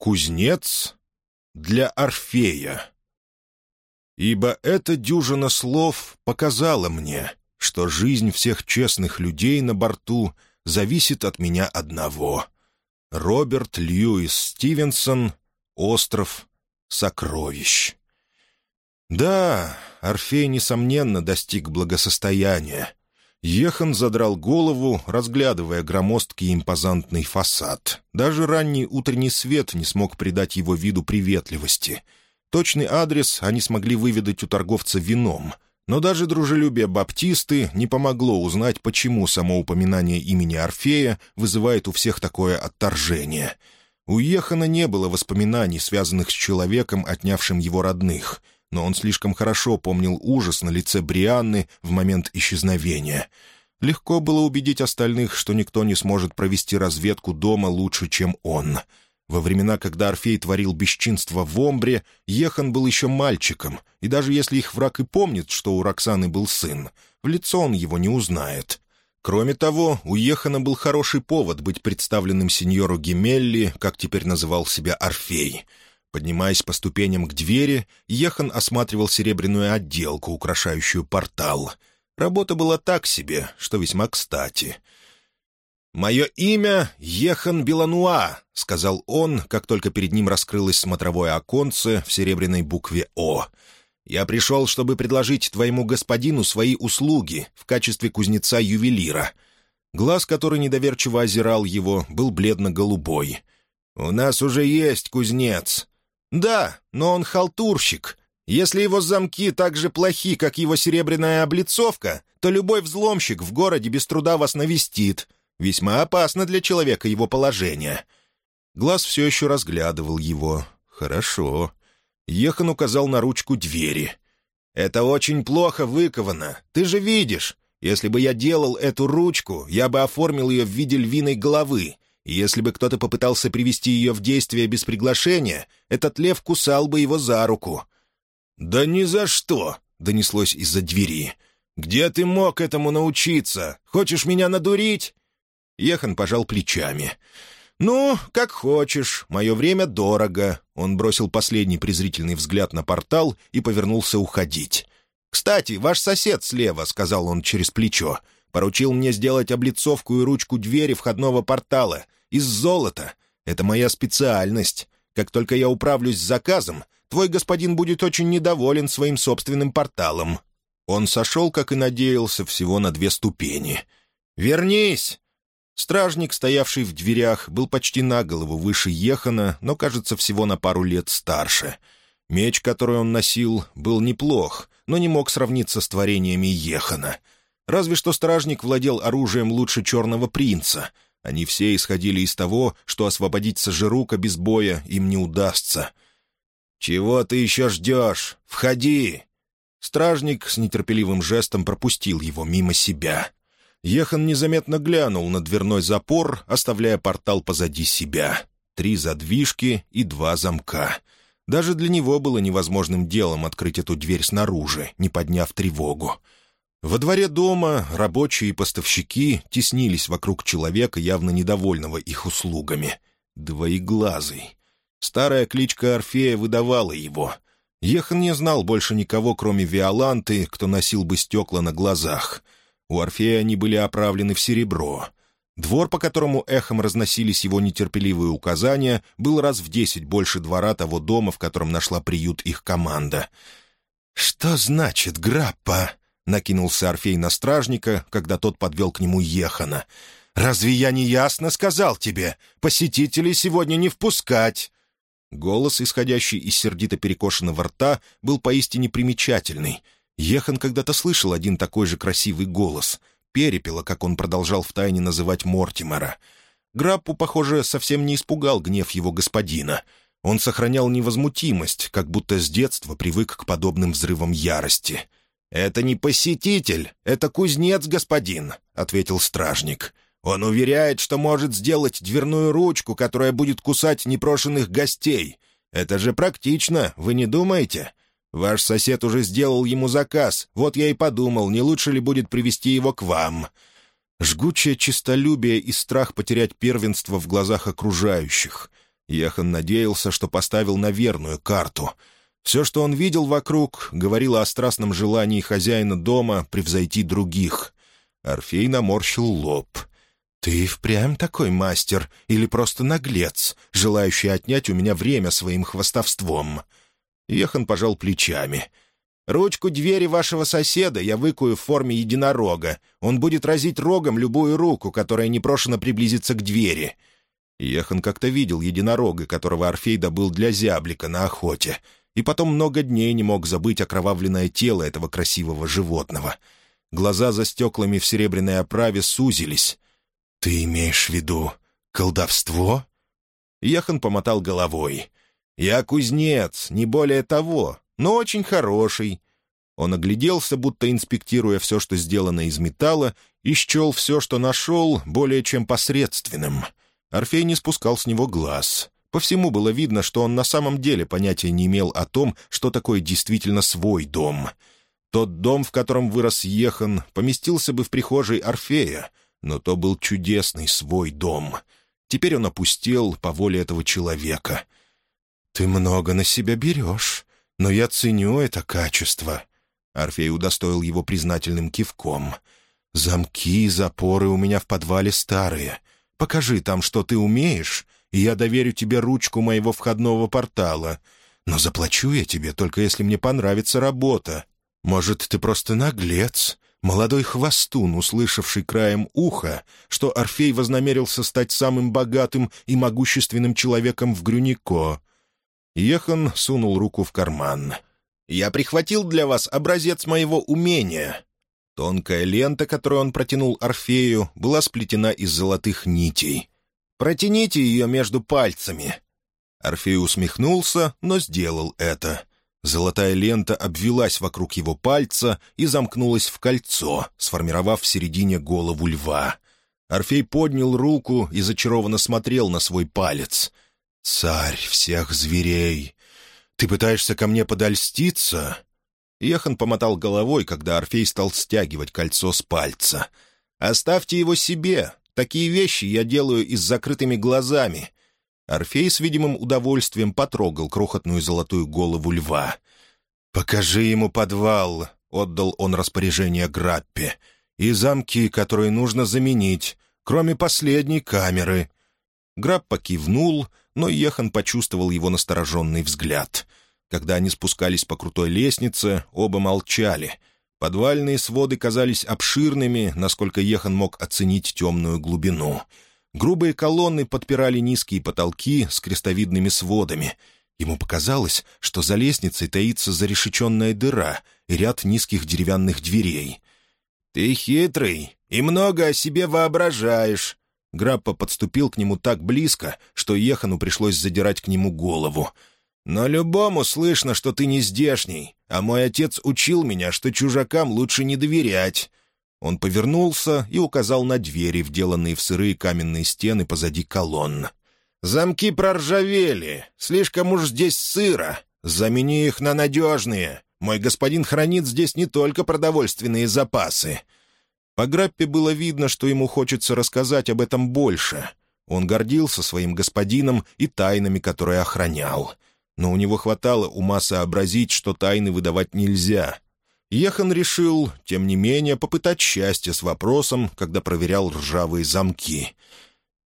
Кузнец для Орфея. Ибо эта дюжина слов показала мне, что жизнь всех честных людей на борту зависит от меня одного. Роберт Льюис Стивенсон «Остров сокровищ». Да, Орфей, несомненно, достиг благосостояния. Ехан задрал голову, разглядывая громоздкий импозантный фасад. Даже ранний утренний свет не смог придать его виду приветливости. Точный адрес они смогли выведать у торговца вином. Но даже дружелюбие Баптисты не помогло узнать, почему само упоминание имени Орфея вызывает у всех такое отторжение. У Ехана не было воспоминаний, связанных с человеком, отнявшим его родных — но он слишком хорошо помнил ужас на лице Брианны в момент исчезновения. Легко было убедить остальных, что никто не сможет провести разведку дома лучше, чем он. Во времена, когда Орфей творил бесчинство в Омбре, Ехан был еще мальчиком, и даже если их враг и помнит, что у Роксаны был сын, в лицо он его не узнает. Кроме того, у Ехана был хороший повод быть представленным сеньору Гемелли, как теперь называл себя Орфей — Поднимаясь по ступеням к двери, Ехан осматривал серебряную отделку, украшающую портал. Работа была так себе, что весьма кстати. «Мое имя — Ехан Белануа», — сказал он, как только перед ним раскрылось смотровое оконце в серебряной букве «О». «Я пришел, чтобы предложить твоему господину свои услуги в качестве кузнеца-ювелира». Глаз, который недоверчиво озирал его, был бледно-голубой. «У нас уже есть кузнец. «Да, но он халтурщик. Если его замки так же плохи, как его серебряная облицовка, то любой взломщик в городе без труда вас навестит. Весьма опасно для человека его положение». Глаз все еще разглядывал его. «Хорошо». Ехан указал на ручку двери. «Это очень плохо выковано. Ты же видишь. Если бы я делал эту ручку, я бы оформил ее в виде львиной головы если бы кто-то попытался привести ее в действие без приглашения, этот лев кусал бы его за руку. «Да ни за что!» — донеслось из-за двери. «Где ты мог этому научиться? Хочешь меня надурить?» Ехан пожал плечами. «Ну, как хочешь. Мое время дорого». Он бросил последний презрительный взгляд на портал и повернулся уходить. «Кстати, ваш сосед слева», — сказал он через плечо, Поручил мне сделать облицовку и ручку двери входного портала. Из золота. Это моя специальность. Как только я управлюсь с заказом, твой господин будет очень недоволен своим собственным порталом». Он сошел, как и надеялся, всего на две ступени. «Вернись!» Стражник, стоявший в дверях, был почти на голову выше Ехана, но, кажется, всего на пару лет старше. Меч, который он носил, был неплох, но не мог сравниться с творениями Ехана — Разве что стражник владел оружием лучше черного принца. Они все исходили из того, что освободить Сажирука без боя им не удастся. «Чего ты еще ждешь? Входи!» Стражник с нетерпеливым жестом пропустил его мимо себя. Ехан незаметно глянул на дверной запор, оставляя портал позади себя. Три задвижки и два замка. Даже для него было невозможным делом открыть эту дверь снаружи, не подняв тревогу. Во дворе дома рабочие и поставщики теснились вокруг человека, явно недовольного их услугами. Двоеглазый. Старая кличка Орфея выдавала его. Ехан не знал больше никого, кроме Виоланты, кто носил бы стекла на глазах. У Орфея они были оправлены в серебро. Двор, по которому эхом разносились его нетерпеливые указания, был раз в десять больше двора того дома, в котором нашла приют их команда. «Что значит граппа?» Накинулся Орфей на стражника, когда тот подвел к нему Ехана. «Разве я не ясно сказал тебе? Посетителей сегодня не впускать!» Голос, исходящий из сердито перекошенного рта, был поистине примечательный. Ехан когда-то слышал один такой же красивый голос. Перепела, как он продолжал втайне называть Мортимера. Граппу, похоже, совсем не испугал гнев его господина. Он сохранял невозмутимость, как будто с детства привык к подобным взрывам ярости. «Это не посетитель, это кузнец, господин», — ответил стражник. «Он уверяет, что может сделать дверную ручку, которая будет кусать непрошенных гостей. Это же практично, вы не думаете? Ваш сосед уже сделал ему заказ, вот я и подумал, не лучше ли будет привести его к вам». Жгучее честолюбие и страх потерять первенство в глазах окружающих. Ехан надеялся, что поставил на верную карту. Все, что он видел вокруг, говорило о страстном желании хозяина дома превзойти других. Орфей наморщил лоб. «Ты впрямь такой мастер или просто наглец, желающий отнять у меня время своим хвостовством?» Ехан пожал плечами. «Ручку двери вашего соседа я выкую в форме единорога. Он будет разить рогом любую руку, которая непрошено приблизится к двери. Ехан как-то видел единорога, которого Орфей добыл для зяблика на охоте, и потом много дней не мог забыть окровавленное тело этого красивого животного. Глаза за стеклами в серебряной оправе сузились. «Ты имеешь в виду колдовство?» Ехан помотал головой. «Я кузнец, не более того, но очень хороший». Он огляделся, будто инспектируя все, что сделано из металла, и счел все, что нашел, более чем посредственным — Орфей не спускал с него глаз. По всему было видно, что он на самом деле понятия не имел о том, что такое действительно свой дом. Тот дом, в котором вырос Ехан, поместился бы в прихожей Орфея, но то был чудесный свой дом. Теперь он опустел по воле этого человека. «Ты много на себя берешь, но я ценю это качество». Орфей удостоил его признательным кивком. «Замки и запоры у меня в подвале старые. Покажи там, что ты умеешь, и я доверю тебе ручку моего входного портала. Но заплачу я тебе, только если мне понравится работа. Может, ты просто наглец, молодой хвостун, услышавший краем уха, что Орфей вознамерился стать самым богатым и могущественным человеком в Грюнико». Ехан сунул руку в карман. «Я прихватил для вас образец моего умения. Тонкая лента, которую он протянул Орфею, была сплетена из золотых нитей. «Протяните ее между пальцами». Орфей усмехнулся, но сделал это. Золотая лента обвелась вокруг его пальца и замкнулась в кольцо, сформировав в середине голову льва. Орфей поднял руку и зачарованно смотрел на свой палец. «Царь всех зверей! Ты пытаешься ко мне подольститься?» Ехан помотал головой, когда Орфей стал стягивать кольцо с пальца. «Оставьте его себе. Такие вещи я делаю и с закрытыми глазами». Орфей с видимым удовольствием потрогал крохотную золотую голову льва. «Покажи ему подвал», — отдал он распоряжение Граппе, «и замки, которые нужно заменить, кроме последней камеры». Граппа кивнул, но Ехан почувствовал его настороженный взгляд — когда они спускались по крутой лестнице, оба молчали. Подвальные своды казались обширными, насколько Ехан мог оценить темную глубину. Грубые колонны подпирали низкие потолки с крестовидными сводами. Ему показалось, что за лестницей таится зарешеченная дыра и ряд низких деревянных дверей. «Ты хитрый и много о себе воображаешь», Граппа подступил к нему так близко, что Ехану пришлось задирать к нему голову. Но любому слышно, что ты не здешний, а мой отец учил меня, что чужакам лучше не доверять». Он повернулся и указал на двери, вделанные в сырые каменные стены позади колонн. «Замки проржавели. Слишком уж здесь сыро. Замени их на надежные. Мой господин хранит здесь не только продовольственные запасы». По Граппе было видно, что ему хочется рассказать об этом больше. Он гордился своим господином и тайнами, которые охранял но у него хватало ума сообразить, что тайны выдавать нельзя. Ехан решил, тем не менее, попытать счастье с вопросом, когда проверял ржавые замки.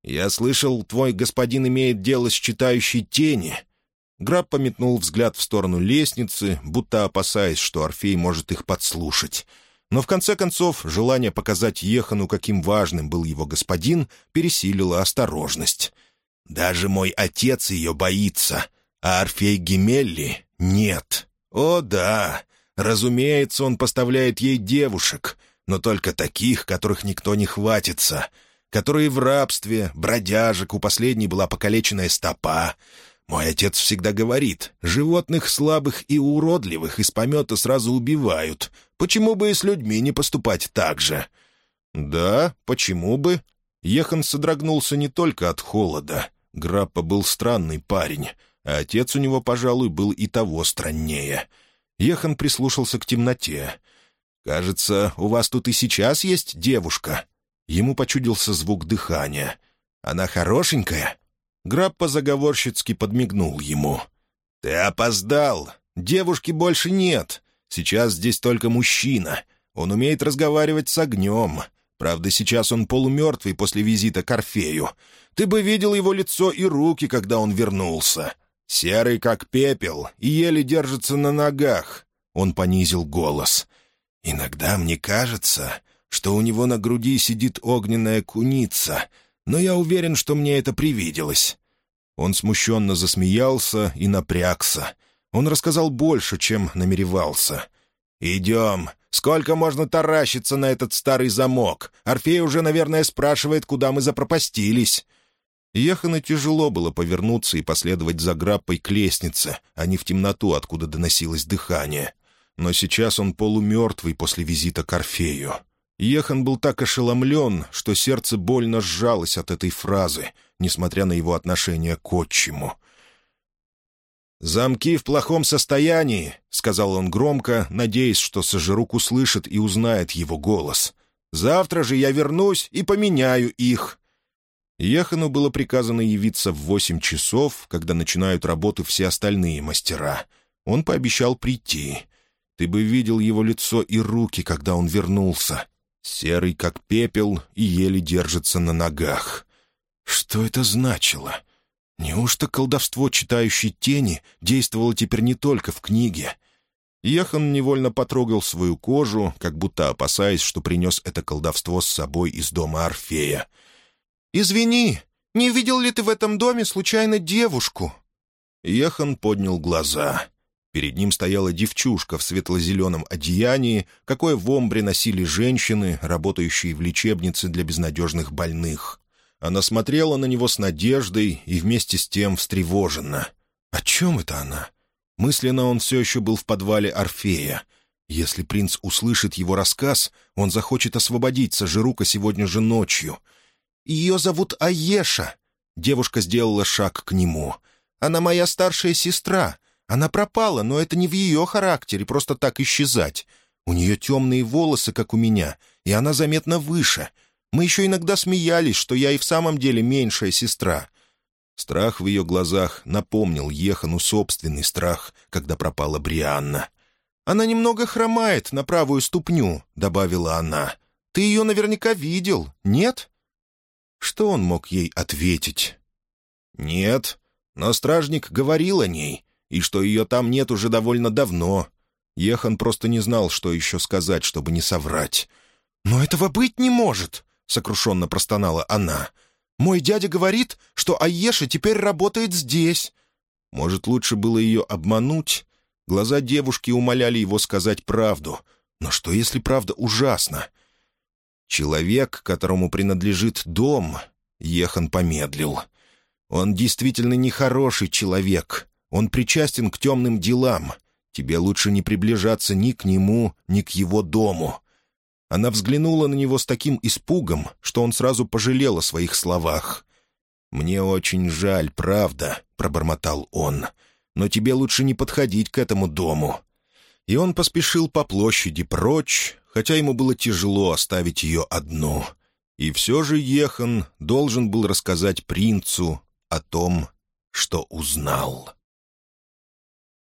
«Я слышал, твой господин имеет дело с читающей тени». Граб пометнул взгляд в сторону лестницы, будто опасаясь, что Орфей может их подслушать. Но в конце концов желание показать Ехану, каким важным был его господин, пересилило осторожность. «Даже мой отец ее боится», а Орфей Гемелли нет. О да, разумеется, он поставляет ей девушек, но только таких, которых никто не хватится, которые в рабстве, бродяжек, у последней была покалеченная стопа. Мой отец всегда говорит, животных слабых и уродливых из помета сразу убивают. Почему бы и с людьми не поступать так же? Да, почему бы? Ехан содрогнулся не только от холода. Граппа был странный парень а отец у него, пожалуй, был и того страннее. Ехан прислушался к темноте. «Кажется, у вас тут и сейчас есть девушка». Ему почудился звук дыхания. «Она хорошенькая?» Граппа заговорщицки подмигнул ему. «Ты опоздал. Девушки больше нет. Сейчас здесь только мужчина. Он умеет разговаривать с огнем. Правда, сейчас он полумертвый после визита к Орфею. Ты бы видел его лицо и руки, когда он вернулся. Серый, как пепел, и еле держится на ногах». Он понизил голос. «Иногда мне кажется, что у него на груди сидит огненная куница, но я уверен, что мне это привиделось». Он смущенно засмеялся и напрягся. Он рассказал больше, чем намеревался. «Идем. Сколько можно таращиться на этот старый замок? Орфей уже, наверное, спрашивает, куда мы запропастились». Ехано тяжело было повернуться и последовать за граппой к лестнице, а не в темноту, откуда доносилось дыхание. Но сейчас он полумертвый после визита к Орфею. Ехан был так ошеломлен, что сердце больно сжалось от этой фразы, несмотря на его отношение к отчиму. «Замки в плохом состоянии», — сказал он громко, надеясь, что Сожирук услышит и узнает его голос. «Завтра же я вернусь и поменяю их». Ехану было приказано явиться в восемь часов, когда начинают работу все остальные мастера. Он пообещал прийти. Ты бы видел его лицо и руки, когда он вернулся. Серый, как пепел, и еле держится на ногах. Что это значило? — Неужто колдовство читающей тени действовало теперь не только в книге? Ехан невольно потрогал свою кожу, как будто опасаясь, что принес это колдовство с собой из дома Орфея. «Извини, не видел ли ты в этом доме случайно девушку?» Ехан поднял глаза. Перед ним стояла девчушка в светло-зеленом одеянии, какое в Омбре носили женщины, работающие в лечебнице для безнадежных больных. Она смотрела на него с надеждой и вместе с тем встревоженно. О чем это она? Мысленно он все еще был в подвале Орфея. Если принц услышит его рассказ, он захочет освободить Сажирука сегодня же ночью. «Ее зовут Аеша». Девушка сделала шаг к нему. «Она моя старшая сестра. Она пропала, но это не в ее характере, просто так исчезать. У нее темные волосы, как у меня, и она заметно выше. Мы еще иногда смеялись, что я и в самом деле меньшая сестра». Страх в ее глазах напомнил Ехану собственный страх, когда пропала Брианна. «Она немного хромает на правую ступню», — добавила она. «Ты ее наверняка видел, нет?» Что он мог ей ответить? «Нет, но стражник говорил о ней, и что ее там нет уже довольно давно». Ехан просто не знал, что еще сказать, чтобы не соврать. «Но этого быть не может!» — сокрушенно простонала она. «Мой дядя говорит, что Аеша теперь работает здесь». Может, лучше было ее обмануть? Глаза девушки умоляли его сказать правду. Но что, если правда ужасна? Человек, которому принадлежит дом, Ехан помедлил. Он действительно нехороший человек. Он причастен к темным делам. Тебе лучше не приближаться ни к нему, ни к его дому. Она взглянула на него с таким испугом, что он сразу пожалел о своих словах. «Мне очень жаль, правда», — пробормотал он. «Но тебе лучше не подходить к этому дому». И он поспешил по площади прочь, хотя ему было тяжело оставить ее одну. И все же Ехан должен был рассказать принцу о том, что узнал.